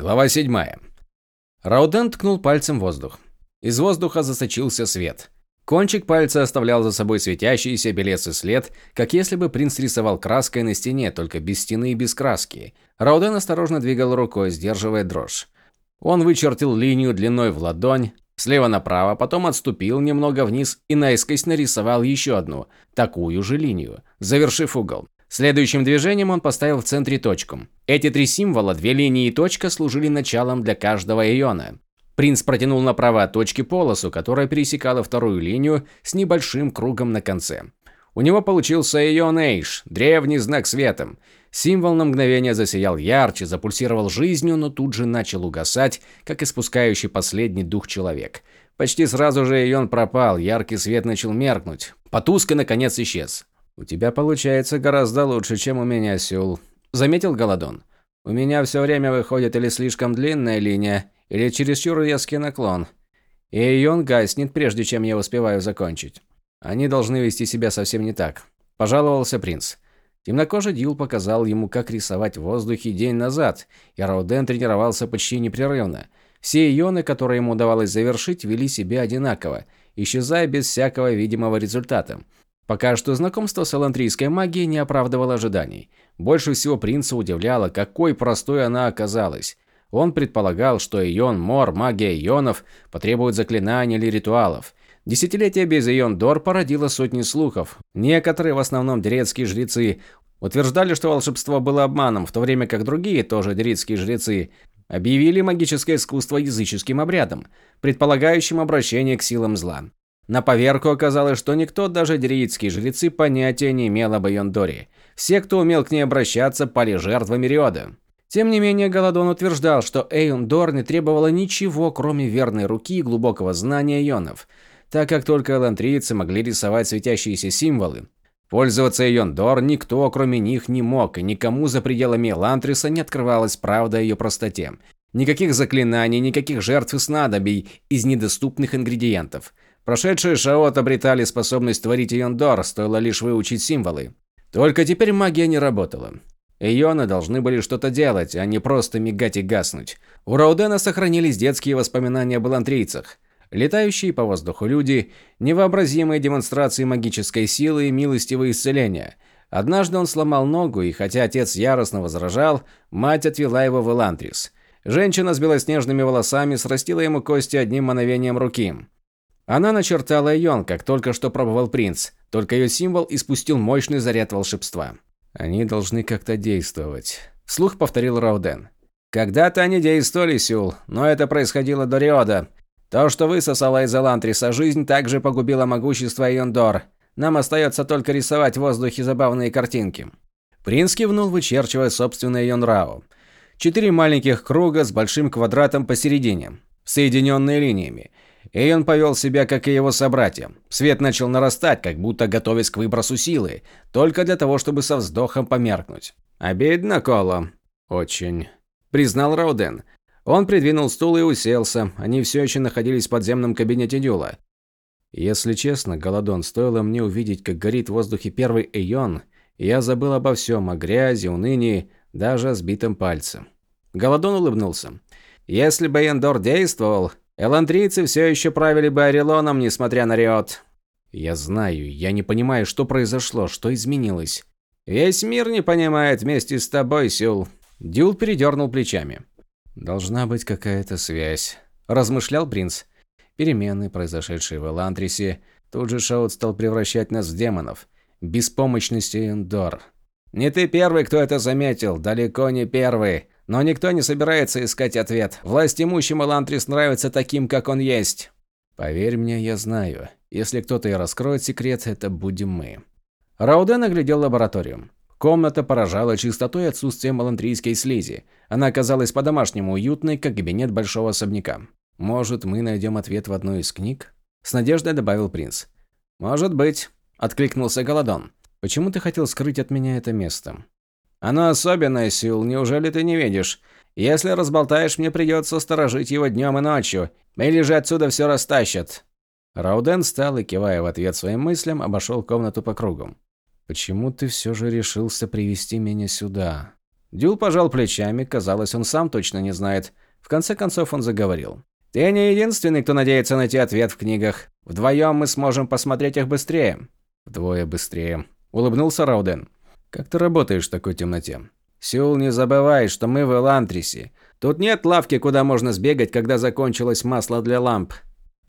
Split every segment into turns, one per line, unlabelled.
Глава 7. Рауден ткнул пальцем в воздух. Из воздуха засочился свет. Кончик пальца оставлял за собой светящийся белесый след, как если бы принц рисовал краской на стене, только без стены и без краски. Рауден осторожно двигал рукой, сдерживая дрожь. Он вычертил линию длиной в ладонь, слева направо, потом отступил немного вниз и наискось нарисовал еще одну, такую же линию, завершив угол. Следующим движением он поставил в центре точку. Эти три символа, две линии и точка, служили началом для каждого иона. Принц протянул направо от точки полосу, которая пересекала вторую линию с небольшим кругом на конце. У него получился ион Эйш, древний знак света. Символ на мгновение засиял ярче, запульсировал жизнью, но тут же начал угасать, как испускающий последний дух человек. Почти сразу же ион пропал, яркий свет начал меркнуть. Потуск и наконец исчез. «У тебя получается гораздо лучше, чем у меня, Сюл», – заметил Голодон. «У меня все время выходит или слишком длинная линия, или чересчур резкий наклон. И ион гаснет, прежде чем я успеваю закончить. Они должны вести себя совсем не так», – пожаловался принц. Темнокожий Дьюл показал ему, как рисовать в воздухе день назад, и Рауден тренировался почти непрерывно. Все ионы, которые ему удавалось завершить, вели себя одинаково, исчезая без всякого видимого результата. Пока что знакомство с элантрийской магией не оправдывало ожиданий. Больше всего принца удивляло, какой простой она оказалась. Он предполагал, что ион, мор, магия ионов потребует заклинаний или ритуалов. Десятилетия без ион Дор породило сотни слухов. Некоторые, в основном дерецкие жрецы, утверждали, что волшебство было обманом, в то время как другие, тоже дерецкие жрецы, объявили магическое искусство языческим обрядом, предполагающим обращение к силам зла. На поверку оказалось, что никто, даже дриитские жрецы, понятия не имел об Йондоре. Все, кто умел к ней обращаться, пали жертвами Риода. Тем не менее, Голодон утверждал, что Эйондор не требовала ничего, кроме верной руки и глубокого знания ионов, так как только элантрийцы могли рисовать светящиеся символы. Пользоваться Эйондор никто, кроме них, не мог, и никому за пределами Элантриса не открывалась правда о ее простоте. Никаких заклинаний, никаких жертв и снадобий из недоступных ингредиентов – Прошедшие Шаот обретали способность творить Иондор, стоило лишь выучить символы. Только теперь магия не работала. Ионы должны были что-то делать, а не просто мигать и гаснуть. У Раудена сохранились детские воспоминания об элантрийцах. Летающие по воздуху люди, невообразимые демонстрации магической силы и милостивые исцеления. Однажды он сломал ногу, и хотя отец яростно возражал, мать отвела его в Элантрис. Женщина с белоснежными волосами срастила ему кости одним мановением руки. Она начертала ион, как только что пробовал принц, только ее символ испустил мощный заряд волшебства. Они должны как-то действовать. Вслух повторил Рауден. Когда-то они действовали, Сюл, но это происходило до Риода. То, что высосало из Элантриса жизнь, также погубило могущество Иондор. Нам остается только рисовать в воздухе забавные картинки. Принц кивнул, вычерчивая собственное Йонрао. Четыре маленьких круга с большим квадратом посередине, соединенные линиями. Эйон повел себя, как и его собратья. Свет начал нарастать, как будто готовясь к выбросу силы, только для того, чтобы со вздохом померкнуть. «Обидно, Коло». «Очень», – признал Рауден. Он придвинул стул и уселся. Они все еще находились в подземном кабинете Дюла. Если честно, Голодон, стоило мне увидеть, как горит в воздухе первый Эйон, я забыл обо всем, о грязи, унынии, даже о сбитом пальце. Голодон улыбнулся. Если бы Эндор действовал, Эландрийцы все еще правили бы Орелоном, несмотря на Риот. Я знаю, я не понимаю, что произошло, что изменилось. Весь мир не понимает вместе с тобой, Сюл. Дюл передернул плечами. Должна быть какая-то связь, размышлял принц. Перемены, произошедшие в Эландрисе, тут же Шаут стал превращать нас в демонов. Беспомощность Эндор. Не ты первый, кто это заметил, далеко не первый. Но никто не собирается искать ответ. Власть имущим Элантрис нравится таким, как он есть. Поверь мне, я знаю. Если кто-то и раскроет секрет, это будем мы. Рауден оглядел лабораторию. Комната поражала чистотой и отсутствием элантрийской слизи. Она казалась по-домашнему уютной, как кабинет большого особняка. «Может, мы найдем ответ в одной из книг?» С надеждой добавил принц. «Может быть», – откликнулся Голодон. «Почему ты хотел скрыть от меня это место?» Оно особенное, Сил, неужели ты не видишь? Если разболтаешь, мне придется сторожить его днем и ночью, или же отсюда все растащат». Рауден встал и, кивая в ответ своим мыслям, обошел комнату по кругу. «Почему ты все же решился привести меня сюда?» Дюл пожал плечами, казалось, он сам точно не знает. В конце концов он заговорил. «Ты не единственный, кто надеется найти ответ в книгах. Вдвоем мы сможем посмотреть их быстрее». «Вдвое быстрее», – улыбнулся Рауден. «Как ты работаешь в такой темноте?» «Сюл, не забывай, что мы в Элантрисе. Тут нет лавки, куда можно сбегать, когда закончилось масло для ламп».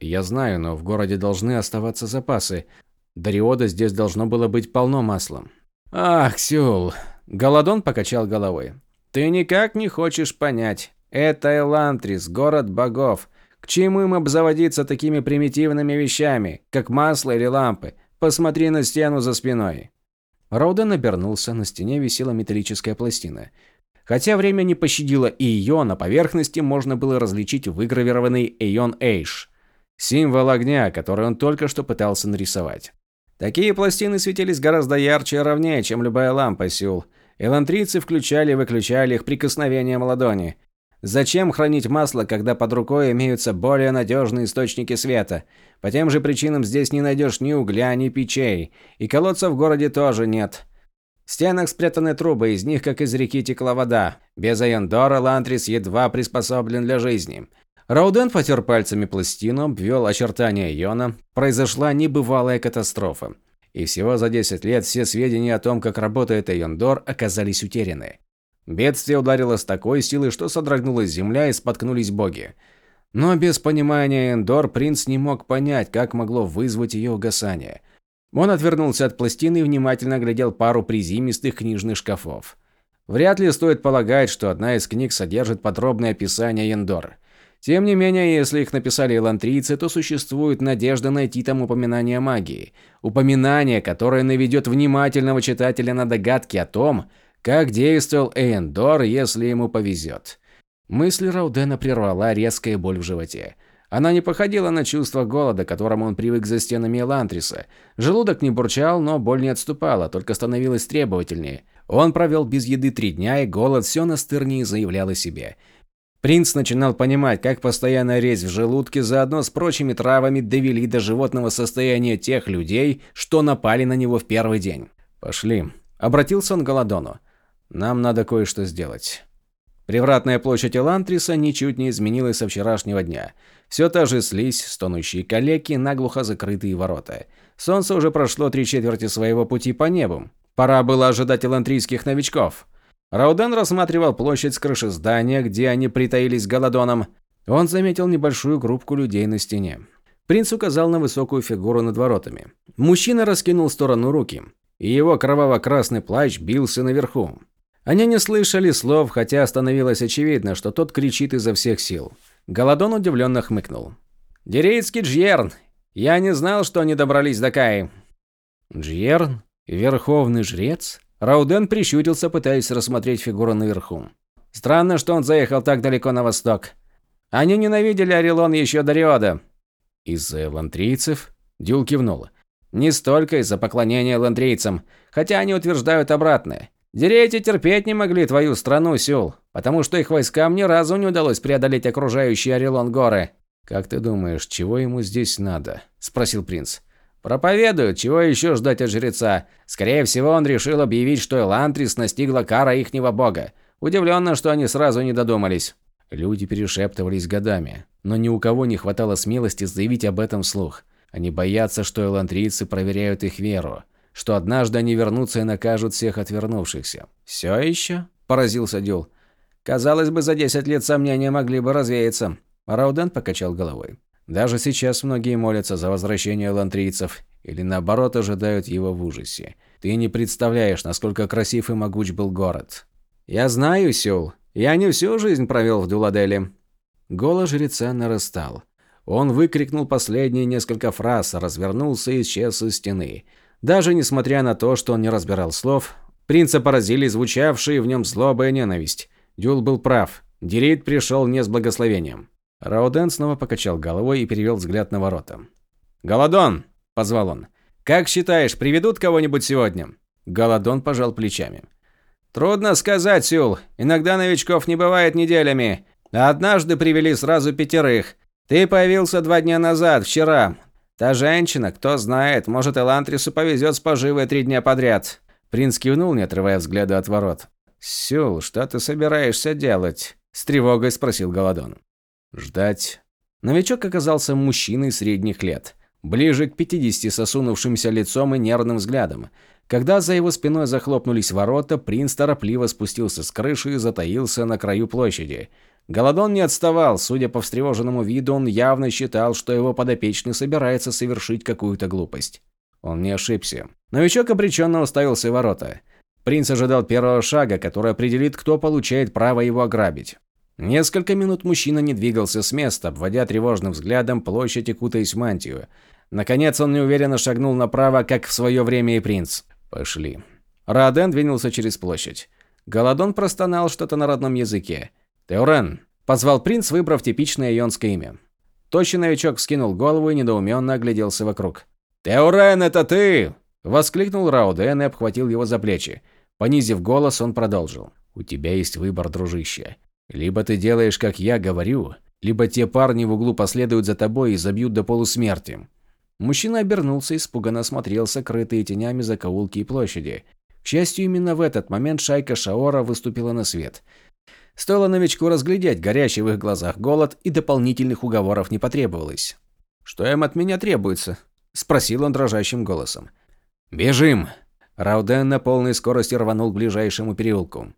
«Я знаю, но в городе должны оставаться запасы. До Риода здесь должно было быть полно масла». «Ах, Сюл!» – Голодон покачал головой. «Ты никак не хочешь понять. Это Элантрис, город богов. К чему им обзаводиться такими примитивными вещами, как масло или лампы? Посмотри на стену за спиной. Роуден обернулся, на стене висела металлическая пластина. Хотя время не пощадило и ее, на поверхности можно было различить выгравированный Эйон Эйш. Символ огня, который он только что пытался нарисовать. Такие пластины светились гораздо ярче и ровнее, чем любая лампа Сюл. Элантрийцы включали и выключали их прикосновением ладони. Зачем хранить масло, когда под рукой имеются более надежные источники света? По тем же причинам здесь не найдешь ни угля, ни печей. И колодца в городе тоже нет. В стенах спрятаны трубы, из них, как из реки, текла вода. Без Айондора Лантрис едва приспособлен для жизни. Рауден потер пальцами пластину, обвел очертания Йона. Произошла небывалая катастрофа. И всего за 10 лет все сведения о том, как работает Айондор, оказались утеряны. Бедствие ударило с такой силой, что содрогнулась земля и споткнулись боги. Но без понимания Эндор принц не мог понять, как могло вызвать ее угасание. Он отвернулся от пластины и внимательно глядел пару призимистых книжных шкафов. Вряд ли стоит полагать, что одна из книг содержит подробное описание Эндор. Тем не менее, если их написали элантрийцы, то существует надежда найти там упоминание магии. Упоминание, которое наведет внимательного читателя на догадки о том, как действовал Эйндор, если ему повезет? Мысль Раудена прервала резкая боль в животе. Она не походила на чувство голода, к которому он привык за стенами Элантриса. Желудок не бурчал, но боль не отступала, только становилась требовательнее. Он провел без еды три дня, и голод все настырнее заявлял о себе. Принц начинал понимать, как постоянная резь в желудке заодно с прочими травами довели до животного состояния тех людей, что напали на него в первый день. «Пошли», – обратился он к Голодону. Нам надо кое-что сделать. Привратная площадь Элантриса ничуть не изменилась со вчерашнего дня. Все та же слизь, стонущие калеки, наглухо закрытые ворота. Солнце уже прошло три четверти своего пути по небу. Пора было ожидать элантрийских новичков. Рауден рассматривал площадь с крыши здания, где они притаились Голодоном. Он заметил небольшую группку людей на стене. Принц указал на высокую фигуру над воротами. Мужчина раскинул в сторону руки, и его кроваво-красный плащ бился наверху. Они не слышали слов, хотя становилось очевидно, что тот кричит изо всех сил. Голодон удивленно хмыкнул. «Дерейский Джьерн! Я не знал, что они добрались до Каи!» «Джьерн? Верховный жрец?» Рауден прищурился, пытаясь рассмотреть фигуру наверху. «Странно, что он заехал так далеко на восток. Они ненавидели Орелон еще до Риода». «Из-за лантрийцев?» Дюл кивнул. «Не столько из-за поклонения лантрийцам, хотя они утверждают обратное. Дерейти терпеть не могли твою страну, Сюл, потому что их войскам ни разу не удалось преодолеть окружающие Орелон горы. Как ты думаешь, чего ему здесь надо? спросил принц. Проповедуют, чего еще ждать от жреца? Скорее всего, он решил объявить, что Элантрис настигла кара ихнего бога. Удивленно, что они сразу не додумались. Люди перешептывались годами, но ни у кого не хватало смелости заявить об этом вслух. Они боятся, что элантрийцы проверяют их веру что однажды они вернутся и накажут всех отвернувшихся. «Все еще?» – поразился Дюл. «Казалось бы, за 10 лет сомнения могли бы развеяться». Рауден покачал головой. «Даже сейчас многие молятся за возвращение лантрийцев, или наоборот ожидают его в ужасе. Ты не представляешь, насколько красив и могуч был город». «Я знаю, Сюл. Я не всю жизнь провел в Дюладеле». Голос жреца нарастал. Он выкрикнул последние несколько фраз, развернулся и исчез из стены. Даже несмотря на то, что он не разбирал слов, принца поразили звучавшие в нем злоба и ненависть. Дюл был прав. Дирит пришел не с благословением. Рауден снова покачал головой и перевел взгляд на ворота. «Голодон!» – позвал он. «Как считаешь, приведут кого-нибудь сегодня?» Голодон пожал плечами. «Трудно сказать, Сюл. Иногда новичков не бывает неделями. Однажды привели сразу пятерых. Ты появился два дня назад, вчера. Та женщина, кто знает, может, Элантрису повезет с поживой три дня подряд. Принц кивнул, не отрывая взгляда от ворот. «Сюл, что ты собираешься делать?» – с тревогой спросил Голодон. «Ждать». Новичок оказался мужчиной средних лет, ближе к 50 с осунувшимся лицом и нервным взглядом. Когда за его спиной захлопнулись ворота, принц торопливо спустился с крыши и затаился на краю площади. Голодон не отставал, судя по встревоженному виду, он явно считал, что его подопечный собирается совершить какую-то глупость. Он не ошибся. Новичок обреченно уставился в ворота. Принц ожидал первого шага, который определит, кто получает право его ограбить. Несколько минут мужчина не двигался с места, обводя тревожным взглядом площадь и кутаясь в мантию. Наконец он неуверенно шагнул направо, как в свое время и принц. «Пошли». Раоден двинулся через площадь. Голодон простонал что-то на родном языке. «Теурен!» – позвал принц, выбрав типичное ионское имя. Тощий новичок вскинул голову и недоуменно огляделся вокруг. «Теурен, это ты!» – воскликнул Рауден и обхватил его за плечи. Понизив голос, он продолжил. «У тебя есть выбор, дружище. Либо ты делаешь, как я говорю, либо те парни в углу последуют за тобой и забьют до полусмерти». Мужчина обернулся и испуганно смотрел сокрытые тенями закоулки и площади. К счастью, именно в этот момент шайка Шаора выступила на свет – Стоило новичку разглядеть горящий в их глазах голод, и дополнительных уговоров не потребовалось. «Что им от меня требуется?» – спросил он дрожащим голосом. «Бежим!» Рауден на полной скорости рванул к ближайшему переулку.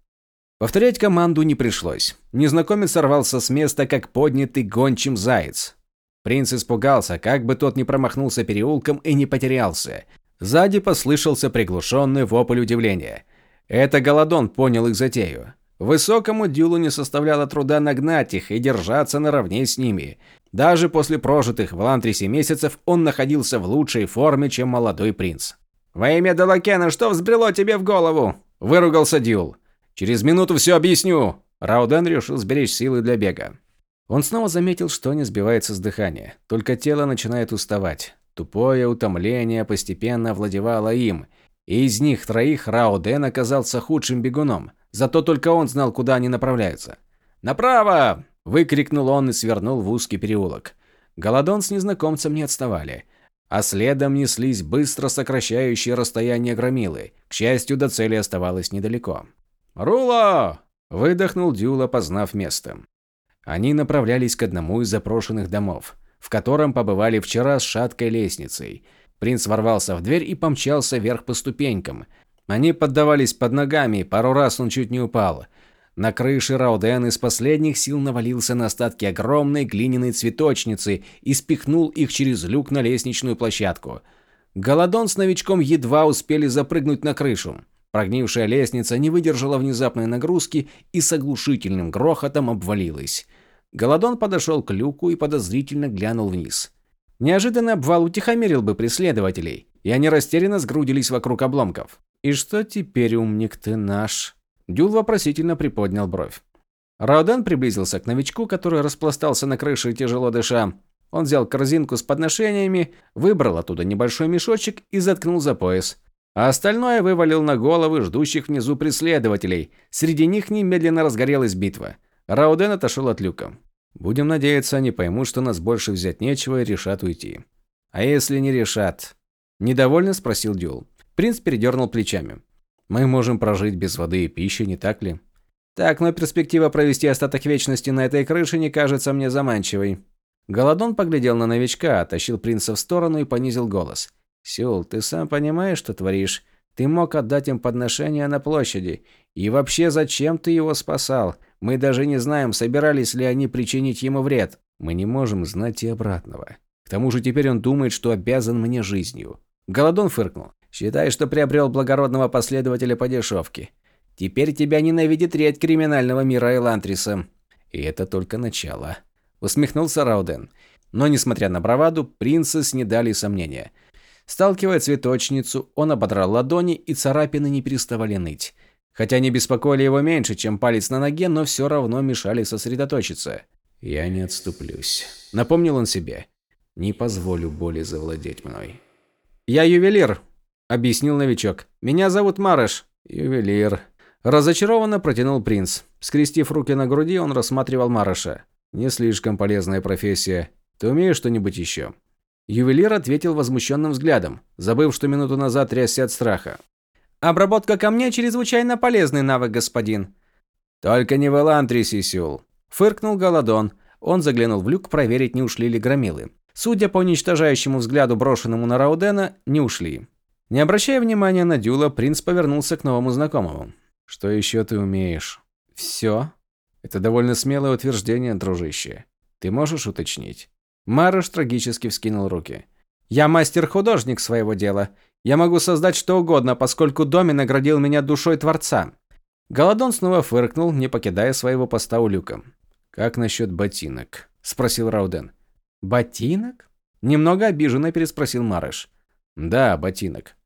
Повторять команду не пришлось. Незнакомец сорвался с места, как поднятый гончим заяц. Принц испугался, как бы тот не промахнулся переулком и не потерялся. Сзади послышался приглушенный вопль удивления. Это Голодон понял их затею. Высокому Дюлу не составляло труда нагнать их и держаться наравне с ними. Даже после прожитых в Лантрисе месяцев он находился в лучшей форме, чем молодой принц. «Во имя Далакена, что взбрело тебе в голову?» – выругался Дюл. «Через минуту все объясню!» Рауден решил сберечь силы для бега. Он снова заметил, что не сбивается с дыхания, только тело начинает уставать. Тупое утомление постепенно овладевало им, и из них троих Рауден оказался худшим бегуном – Зато только он знал, куда они направляются. «Направо!» – выкрикнул он и свернул в узкий переулок. Голодон с незнакомцем не отставали, а следом неслись быстро сокращающие расстояние громилы. К счастью, до цели оставалось недалеко. «Рула!» – выдохнул Дюла, познав место. Они направлялись к одному из запрошенных домов, в котором побывали вчера с шаткой лестницей. Принц ворвался в дверь и помчался вверх по ступенькам, они поддавались под ногами, пару раз он чуть не упал. На крыше Рауден из последних сил навалился на остатки огромной глиняной цветочницы и спихнул их через люк на лестничную площадку. Голодон с новичком едва успели запрыгнуть на крышу. Прогнившая лестница не выдержала внезапной нагрузки и с оглушительным грохотом обвалилась. Голодон подошел к люку и подозрительно глянул вниз. Неожиданный обвал утихомирил бы преследователей, и они растерянно сгрудились вокруг обломков. «И что теперь, умник ты наш?» Дюл вопросительно приподнял бровь. Рауден приблизился к новичку, который распластался на крыше, тяжело дыша. Он взял корзинку с подношениями, выбрал оттуда небольшой мешочек и заткнул за пояс. А остальное вывалил на головы ждущих внизу преследователей. Среди них немедленно разгорелась битва. Рауден отошел от люка. «Будем надеяться, они поймут, что нас больше взять нечего и решат уйти». «А если не решат?» Недовольно спросил Дюл. Принц передернул плечами. «Мы можем прожить без воды и пищи, не так ли?» «Так, но перспектива провести остаток вечности на этой крыше не кажется мне заманчивой». Голодон поглядел на новичка, оттащил принца в сторону и понизил голос. «Сюл, ты сам понимаешь, что творишь? Ты мог отдать им подношение на площади. И вообще, зачем ты его спасал? Мы даже не знаем, собирались ли они причинить ему вред. Мы не можем знать и обратного. К тому же теперь он думает, что обязан мне жизнью». Голодон фыркнул. Считай, что приобрел благородного последователя по дешевке. Теперь тебя ненавидит треть криминального мира Элантриса. И это только начало. Усмехнулся Рауден. Но, несмотря на браваду, принца снедали сомнения. Сталкивая цветочницу, он ободрал ладони, и царапины не переставали ныть. Хотя они беспокоили его меньше, чем палец на ноге, но все равно мешали сосредоточиться. «Я не отступлюсь», — напомнил он себе. «Не позволю боли завладеть мной». «Я ювелир», – объяснил новичок. «Меня зовут Марыш». «Ювелир». Разочарованно протянул принц. Скрестив руки на груди, он рассматривал Марыша. «Не слишком полезная профессия. Ты умеешь что-нибудь еще?» Ювелир ответил возмущенным взглядом, забыв, что минуту назад трясся от страха.
Обработка камней чрезвычайно полезный навык, господин.
Только не в Элантрисе, Сюл. Фыркнул Голодон. Он заглянул в люк проверить, не ушли ли громилы. Судя по уничтожающему взгляду, брошенному на Раудена, не ушли. Не обращая внимания на Дюла, принц повернулся к новому знакомому. «Что еще ты умеешь?» «Все». «Это довольно смелое утверждение, дружище. Ты можешь уточнить?» Марыш трагически вскинул руки. «Я мастер-художник своего дела. Я могу создать что угодно, поскольку Доми наградил меня душой Творца». Голодон снова фыркнул, не покидая своего поста у люка. «Как насчет ботинок?» – спросил Рауден.
«Ботинок?»
– немного обиженно переспросил Марыш. «Да, ботинок.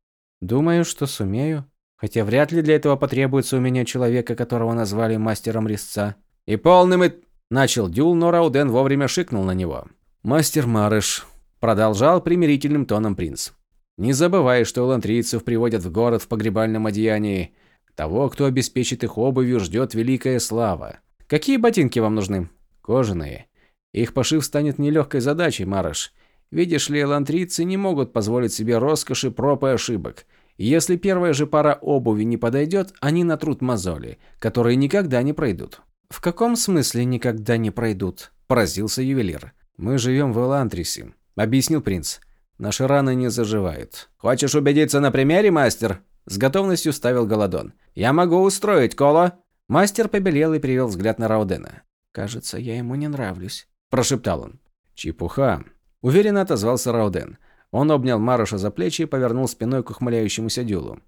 Думаю, что сумею. Хотя вряд ли для этого потребуется у меня человека, которого назвали мастером резца.
И полным и... Начал Дюл, но Рауден вовремя шикнул на него. «Мастер Марыш», – продолжал примирительным тоном принц. «Не забывай, что лантрийцев приводят в город в погребальном одеянии. Того, кто обеспечит их обувью, ждет великая слава. Какие ботинки вам нужны?» «Кожаные. Их пошив станет нелегкой задачей, Марыш. Видишь ли, лантрийцы не могут позволить себе роскоши проб и ошибок. Если первая же пара обуви не подойдет, они натрут мозоли, которые никогда не пройдут.
«В каком смысле никогда не пройдут?» – поразился ювелир.
«Мы живем в Элантрисе», – объяснил принц. «Наши раны не заживают».
«Хочешь убедиться на примере, мастер?» – с готовностью ставил Голодон. «Я могу устроить коло». Мастер побелел и перевел взгляд на Раудена. «Кажется, я ему не нравлюсь», – прошептал он.
«Чепуха», Уверенно отозвался Рауден. Он обнял Маруша за плечи и повернул спиной к ухмыляющемуся Дюлу.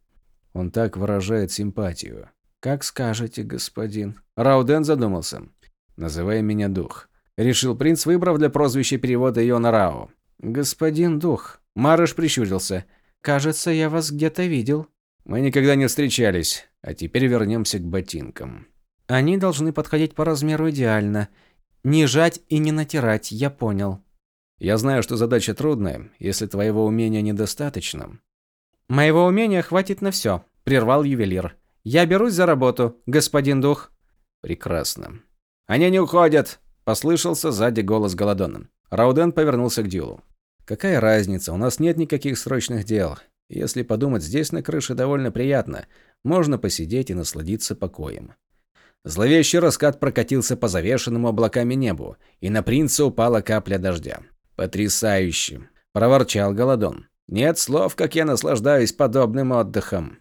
Он так выражает симпатию.
«Как скажете, господин».
Рауден задумался. «Называй меня Дух», – решил принц, выбрав для прозвища перевода ее на Рао.
«Господин Дух». Марыш прищурился. «Кажется, я вас где-то видел».
«Мы никогда не встречались. А теперь вернемся к ботинкам».
«Они должны подходить по размеру идеально. Не жать и не натирать, я понял».
Я знаю, что задача трудная, если твоего умения недостаточно.
Моего умения хватит на все, прервал ювелир. Я берусь за работу, господин дух.
Прекрасно. Они не уходят, послышался сзади голос Голодона. Рауден повернулся к Дюлу. Какая разница, у нас нет никаких срочных дел. Если подумать, здесь на крыше довольно приятно. Можно посидеть и насладиться покоем. Зловещий раскат прокатился по завешенному облаками небу, и на принца упала капля дождя. «Потрясающе!» – проворчал Голодон. «Нет слов, как я наслаждаюсь подобным отдыхом».